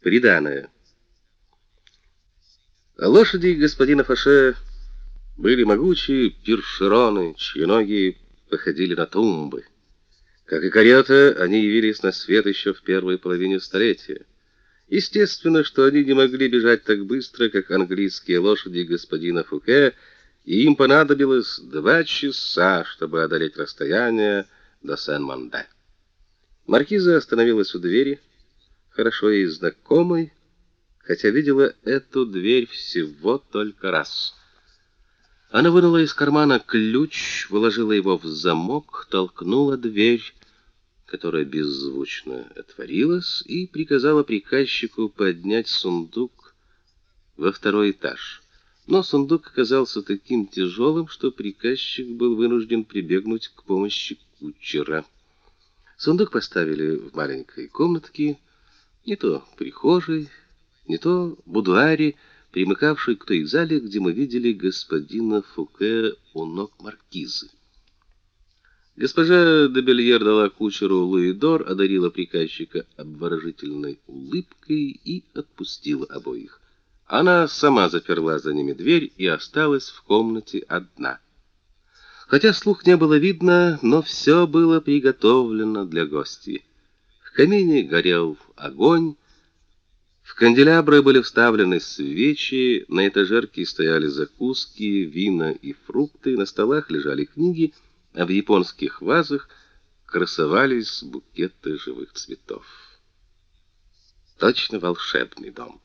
Приданое. Лошади господина Фаше были могучие пиршероны, чьи ноги походили на тумбы. Как и карета, они явились на свет еще в первой половине столетия. Естественно, что они не могли бежать так быстро, как английские лошади господина Фуке, и им понадобилось два часа, чтобы одолеть расстояние до Сен-Манде. Маркиза остановилась у двери, хорошо ей знакомой, хотя видела эту дверь всего только раз. Она вынула из кармана ключ, вложила его в замок, толкнула дверь, которая беззвучно отворилась, и приказала приказчику поднять сундук во второй этаж. Но сундук оказался таким тяжелым, что приказчик был вынужден прибегнуть к помощи кучера. Сундук поставили в маленькой комнатке, не то прихожей, не то будуаре, примыкавшей к той зале, где мы видели господина Фуке у ног маркизы. Госпожа де Бельер дала кучеру Луидор, одарила приказчика обворожительной улыбкой и отпустила обоих. Она сама заперла за ними дверь и осталась в комнате одна. Хотя слух не было видно, но все было приготовлено для гостей. Камине горел огонь, в канделябры были вставлены свечи, на этажерке стояли закуски, вина и фрукты, на столах лежали книги, а в японских вазах красовались букеты живых цветов. Точно волшебный дом.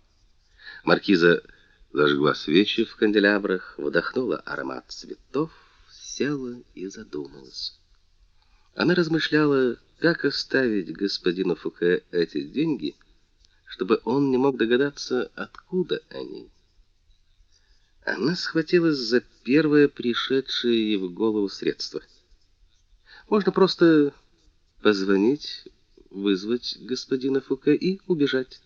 Маркиза зажгла свечи в канделябрах, вдохнула аромат цветов, села и задумалась. Она размышляла, как оставить господину Фуке эти деньги, чтобы он не мог догадаться, откуда они. Она схватилась за первое пришедшее ей в голову средство. Можно просто позвонить, вызвать господина Фуке и убежать.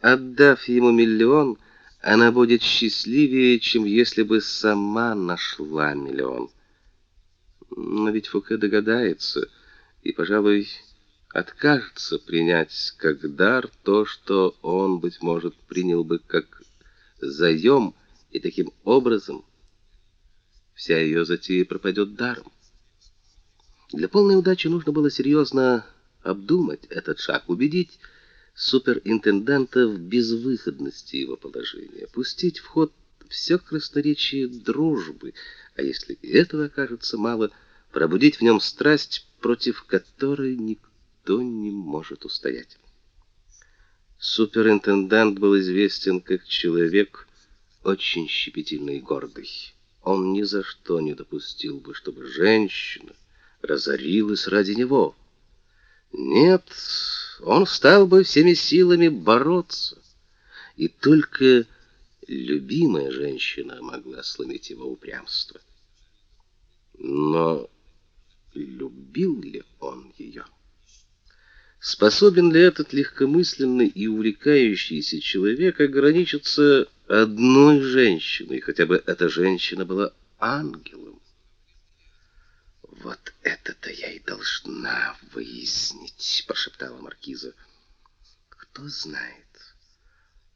Отдав ему миллион, она будет счастливее, чем если бы сама нашла миллион. Но ведь Фуке догадается и, пожалуй, откажется принять как дар то, что он быть может принял бы как заем, и таким образом вся ее затея пропадет даром. Для полной удачи нужно было серьезно обдумать этот шаг, убедить суперинтенданта в безвыходности его положения, пустить в ход все красноречие дружбы, а если и этого окажется мало, пробудить в нем страсть, против которой никто не может устоять. Суперинтендант был известен как человек очень щепетильный и гордый. Он ни за что не допустил бы, чтобы женщина разорилась ради него. Нет, он стал бы всеми силами бороться, и только любимая женщина могла сломить его упрямство. Но любил ли он ее? Способен ли этот легкомысленный и увлекающийся человек ограничиться одной женщиной, хотя бы эта женщина была ангелом? Вот это-то я и должна выяснить, прошептала маркиза. Кто знает?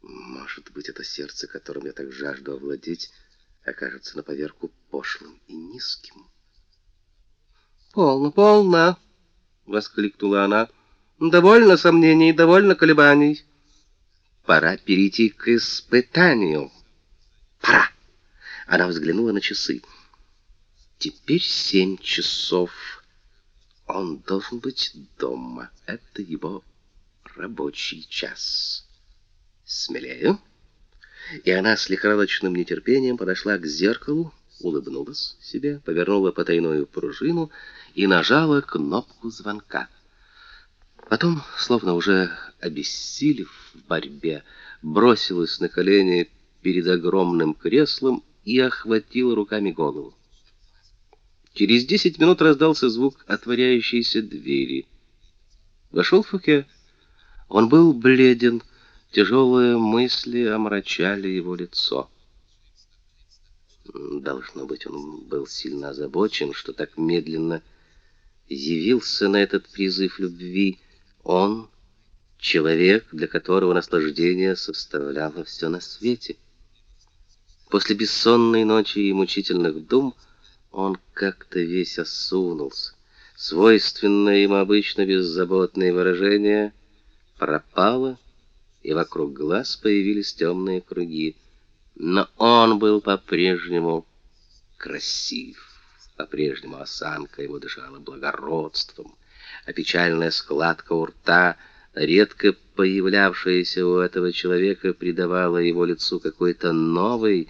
Может быть, это сердце, которым я так жажду овладеть, окажется на поверку пошлым и низким. «Полно, полно!» — воскликнула она. «Довольно сомнений, довольно колебаний. Пора перейти к испытанию. Пора!» Она взглянула на часы. «Теперь семь часов. Он должен быть дома. Это его рабочий час. Смелее!» И она с лихорадочным нетерпением подошла к зеркалу, улыбнулась себе, повернула потайную пружину и нажала кнопку звонка. Потом, словно уже обессилев в борьбе, бросилась на колени перед огромным креслом и охватила руками голову. Через десять минут раздался звук отворяющейся двери. Вошел Фуке. Он был бледен, тяжелые мысли омрачали его лицо. Должно быть, он был сильно озабочен, что так медленно явился на этот призыв любви. Он человек, для которого наслаждение составляло все на свете. После бессонной ночи и мучительных дум он как-то весь осунулся. Свойственное ему обычно беззаботное выражение пропало, и вокруг глаз появились темные круги. Но он был по-прежнему красив. По-прежнему осанка его дышала благородством, а печальная складка у рта, редко появлявшаяся у этого человека, придавала его лицу какой-то новый,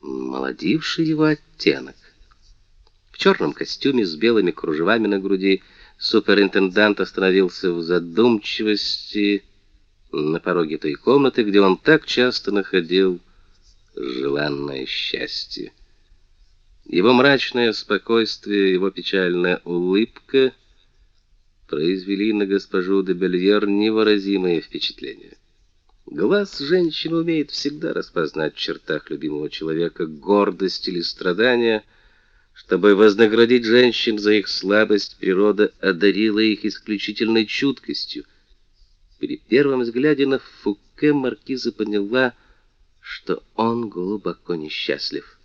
молодивший его оттенок. В черном костюме с белыми кружевами на груди суперинтендант остановился в задумчивости на пороге той комнаты, где он так часто находил желанное счастье. Его мрачное спокойствие, его печальная улыбка произвели на госпожу де Бельер невыразимое впечатление. Глаз женщины умеет всегда распознать в чертах любимого человека гордость или страдание. Чтобы вознаградить женщин за их слабость, природа одарила их исключительной чуткостью. При первом взгляде на Фуке маркиза поняла, что он глубоко несчастлив.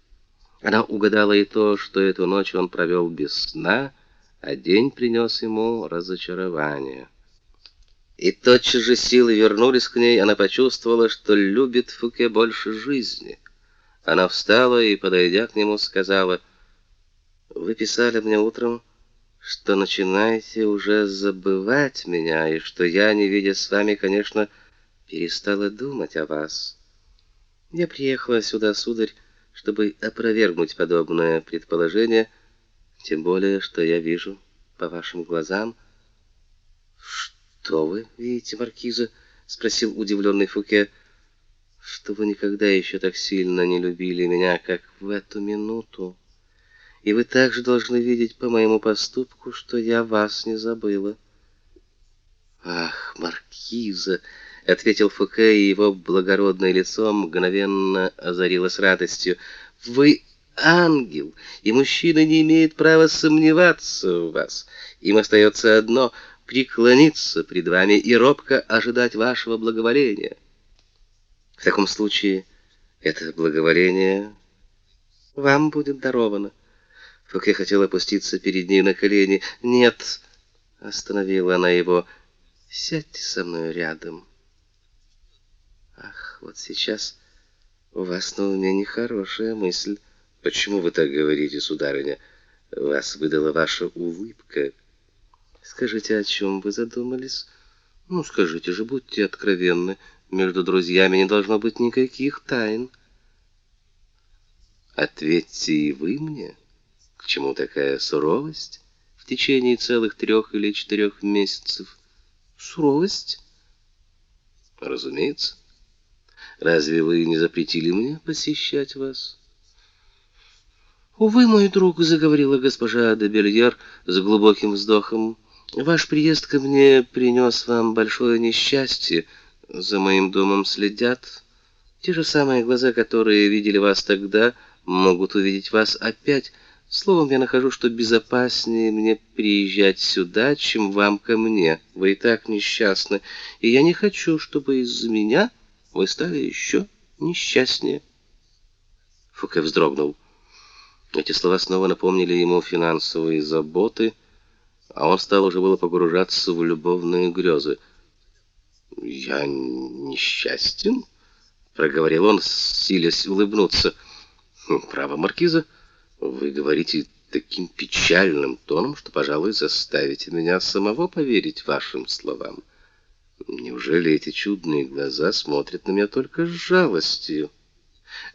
Она угадала и то, что эту ночь он провел без сна, а день принес ему разочарование. И тотчас же силы вернулись к ней, она почувствовала, что любит Фуке больше жизни. Она встала и, подойдя к нему, сказала: "Вы писали мне утром, что начинаете уже забывать меня, и что я, не видя с вами, конечно, перестала думать о вас. Я приехала сюда, сударь, чтобы опровергнуть подобное предположение, тем более, что я вижу по вашим глазам, что вы видите, маркиза, спросил удивленный Фуке, что вы никогда еще так сильно не любили меня, как в эту минуту. И вы также должны видеть по моему поступку, что я вас не забыла. Ах, маркиза, ответил Фуке, и его благородное лицо мгновенно озарилось радостью. Вы ангел, и мужчина не имеет права сомневаться в вас. Им остается одно преклониться пред вами и робко ожидать вашего благоволения. В таком случае это благоволение вам будет даровано. Фуке хотел опуститься перед ней на колени. "Нет", остановила она его. "Сядьте со мной рядом". Ах, вот сейчас у вас на уме нехорошая мысль. Почему вы так говорите, сударыня? Вас выдала ваша улыбка. Скажите, о чем вы задумались? Ну, скажите же, будьте откровенны. Между друзьями не должно быть никаких тайн. Ответьте и вы мне, к чему такая суровость в течение целых трех или четырех месяцев? Суровость? Разумеется. Разве вы не запретили мне посещать вас? Увы, мой друг, заговорила госпожа де Бельер с глубоким вздохом. Ваш приезд ко мне принес вам большое несчастье. За моим домом следят. Те же самые глаза, которые видели вас тогда, могут увидеть вас опять. Словом, я нахожу, что безопаснее мне приезжать сюда, чем вам ко мне. Вы и так несчастны, и я не хочу, чтобы из-за меня вы стали еще несчастнее. Фуке вздрогнул. Эти слова снова напомнили ему финансовые заботы, а он стал уже было погружаться в любовные грезы. "Я несчастен?" проговорил он, силясь улыбнуться. «Хм, "Право, маркиза, вы говорите таким печальным тоном, что, пожалуй, заставите меня самого поверить вашим словам. Неужели эти чудные глаза смотрят на меня только с жалостью?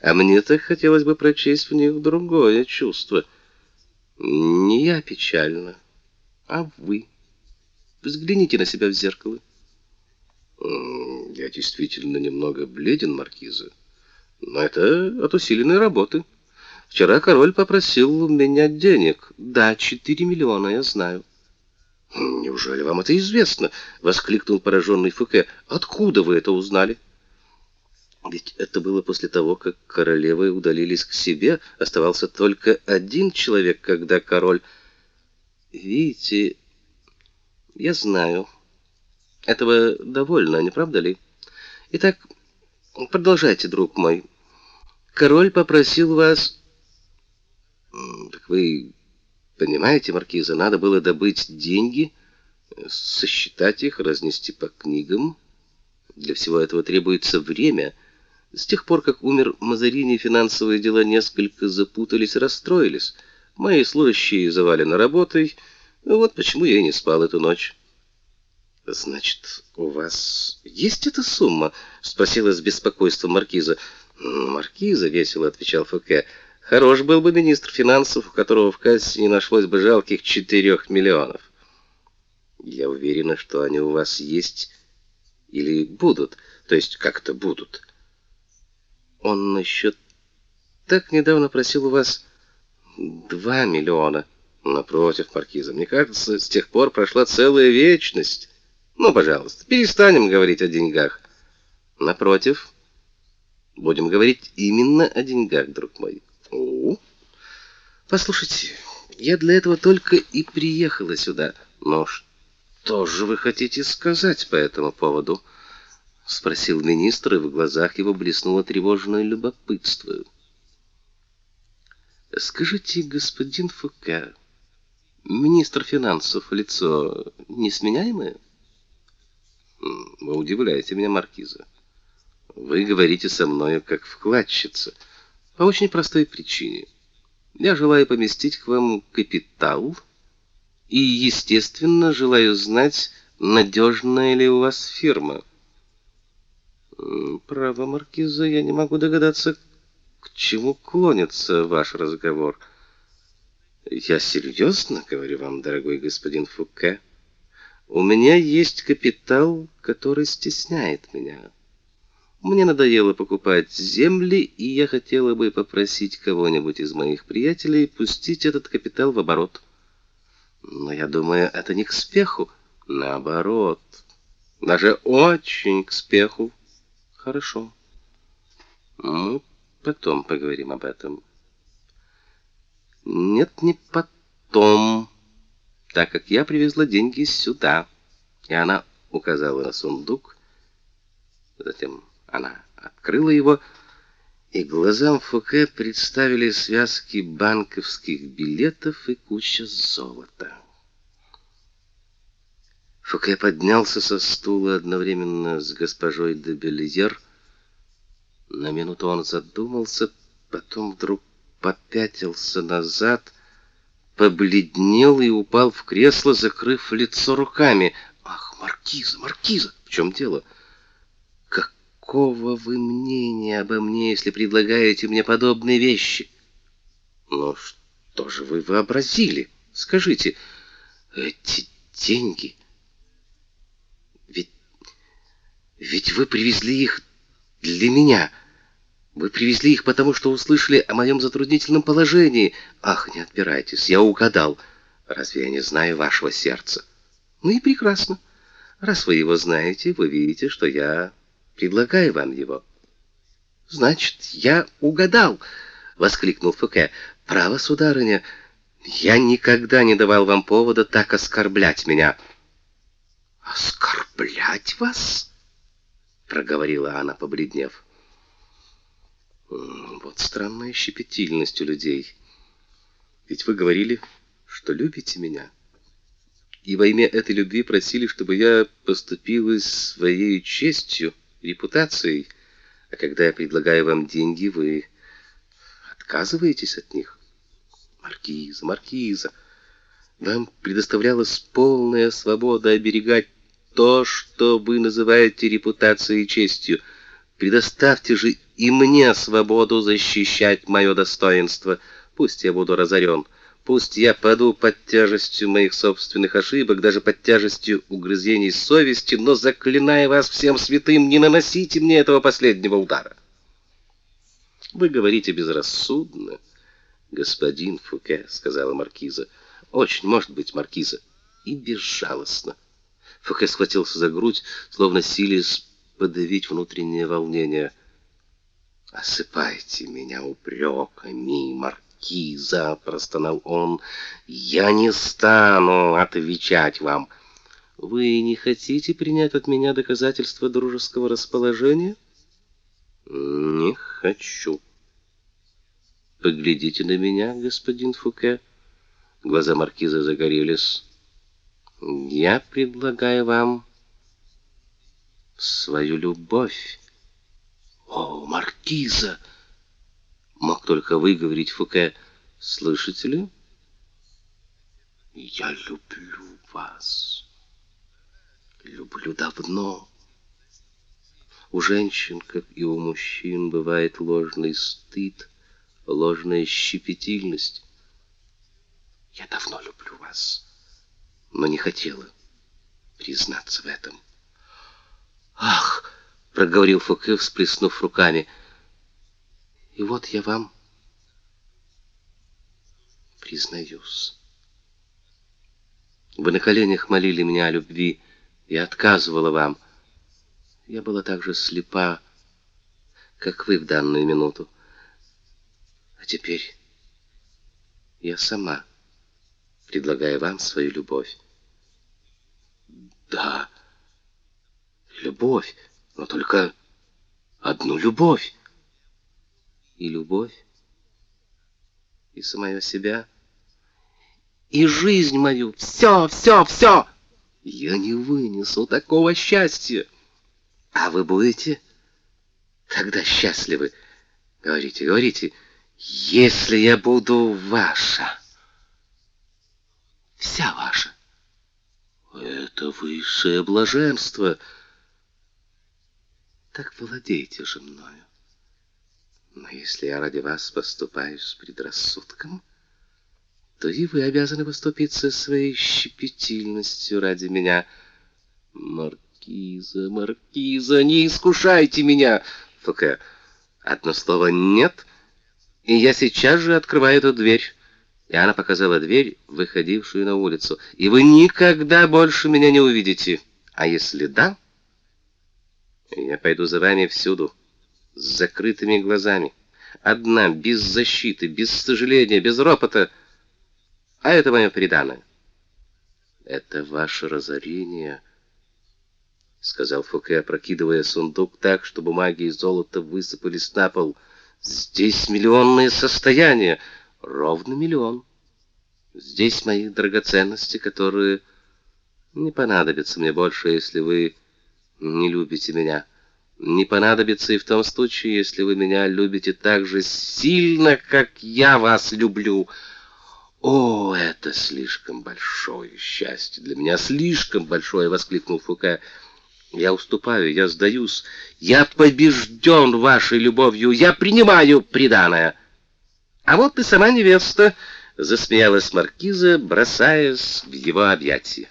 А мне так хотелось бы прочесть в них другое чувство. Не я печальна, а вы. Взгляните на себя в зеркало. Я действительно немного бледен, маркиза, но это от усиленной работы. Вчера король попросил у меня денег. Да, четыре миллиона, я знаю. Неужели вам это известно? воскликнул пораженный Фуке. Откуда вы это узнали? Ведь это было после того, как королевы удалились к себе, оставался только один человек, когда король Видите, я знаю. Этого довольно, не правда ли? Итак, продолжайте, друг мой. Король попросил вас Так вы понимаете, маркиза, надо было добыть деньги, сосчитать их, разнести по книгам. Для всего этого требуется время. С тех пор, как умер Мазарини, финансовые дела несколько запутались расстроились. Мои служащие завалены работой. Вот почему я и не спал эту ночь. Значит, у вас есть эта сумма? спросила с беспокойством маркиза. Маркиза весело отвечал Фуке. Хорош был бы министр финансов, у которого в кассе не нашлось бы жалких четырех миллионов. Я уверена, что они у вас есть или будут. То есть как это будут? Он насчет так недавно просил у вас два миллиона. Напротив, маркиза, мне кажется, с тех пор прошла целая вечность. Ну, пожалуйста, перестанем говорить о деньгах. Напротив, будем говорить именно о деньгах, друг мой. О, послушайте, я для этого только и приехала сюда. Но что же вы хотите сказать по этому поводу? спросил министр, и в глазах его блеснуло тревожное любопытство. Скажите, господин Фуке, министр финансов лицо несменяемое? Вы удивляете меня, маркиза. Вы говорите со мною как вкладчица, по очень простой причине. Я желаю поместить к вам капитал и, естественно, желаю знать, надежная ли у вас фирма. Право, маркиза, я не могу догадаться, к чему клонится ваш разговор. Я серьезно говорю вам, дорогой господин Фуке. У меня есть капитал, который стесняет меня. Мне надоело покупать земли, и я хотела бы попросить кого-нибудь из моих приятелей пустить этот капитал в оборот. Но я думаю, это не к спеху, наоборот. Даже очень к спеху. Хорошо. Мы потом поговорим об этом. Нет, не потом так как я привезла деньги сюда. И она указала на сундук. Затем она открыла его, и глазам Фуке представили связки банковских билетов и куча золота. Фуке поднялся со стула одновременно с госпожой де Белизер. На минуту он задумался, потом вдруг попятился назад побледнел и упал в кресло, закрыв лицо руками. Ах, маркиза, маркиза, в чем дело? Какого вы мнения обо мне, если предлагаете мне подобные вещи? Ну что же вы вообразили? Скажите, эти деньги ведь ведь вы привезли их для меня. Вы привезли их потому, что услышали о моем затруднительном положении. Ах, не отпирайтесь, я угадал. Разве я не знаю вашего сердца? Ну и прекрасно. Раз вы его знаете, вы видите, что я предлагаю вам его. Значит, я угадал, воскликнул Фуке. Право, сударыня, я никогда не давал вам повода так оскорблять меня. Оскорблять вас? проговорила она, побледнев. Вот странная щепетильность у людей. Ведь вы говорили, что любите меня. И во имя этой любви просили, чтобы я поступила своей честью, репутацией. А когда я предлагаю вам деньги, вы отказываетесь от них. Маркиза, маркиза, вам предоставлялась полная свобода оберегать то, что вы называете репутацией и честью. Предоставьте же и мне свободу защищать мое достоинство. Пусть я буду разорен, пусть я паду под тяжестью моих собственных ошибок, даже под тяжестью угрызений совести, но заклинаю вас всем святым, не наносите мне этого последнего удара. Вы говорите безрассудно, господин Фуке, сказала маркиза. Очень, может быть, маркиза, и безжалостно. Фуке схватился за грудь, словно силясь подавить внутреннее волнение. «Осыпайте меня упреками, маркиза!» — простонал он. «Я не стану отвечать вам. Вы не хотите принять от меня доказательства дружеского расположения? Не хочу. Поглядите на меня, господин Фуке. Глаза маркиза загорелись. Я предлагаю вам свою любовь. О, маркиза! Мог только выговорить Фуке. Слышите ли? Я люблю вас. Люблю давно. У женщин, как и у мужчин, бывает ложный стыд, ложная щепетильность. Я давно люблю вас, но не хотела признаться в этом. Ах, проговорил Фуке, всплеснув руками. И вот я вам признаюсь. Вы на коленях молили меня о любви, и отказывала вам. Я была так же слепа, как вы в данную минуту. А теперь я сама предлагаю вам свою любовь. Да, любовь, но только одну любовь. И любовь, и самое себя, и жизнь мою. Все, все, все. Я не вынесу такого счастья. А вы будете тогда счастливы? Говорите, говорите. Если я буду ваша, вся ваша. Это высшее блаженство. Так владейте же мною. Но если я ради вас поступаю с предрассудком, то и вы обязаны поступиться своей щепетильностью ради меня. Маркиза, маркиза, не искушайте меня. Фуке, одно слово «нет», и я сейчас же открываю эту дверь. И она показала дверь, выходившую на улицу. И вы никогда больше меня не увидите. А если да, я пойду за вами всюду, с закрытыми глазами. Одна, без защиты, без сожаления, без ропота — а это мое преданное. Это ваше разорение, сказал Фуке, опрокидывая сундук так, что бумаги и золото высыпались на пол. Здесь миллионные состояния, ровно миллион. Здесь мои драгоценности, которые не понадобятся мне больше, если вы не любите меня. Не понадобится и в том случае, если вы меня любите так же сильно, как я вас люблю. О, это слишком большое счастье для меня, слишком большое, воскликнул Фука. Я уступаю, я сдаюсь. Я побежден вашей любовью, я принимаю приданое. А вот и сама невеста, засмеялась маркиза, бросаясь в его объятия.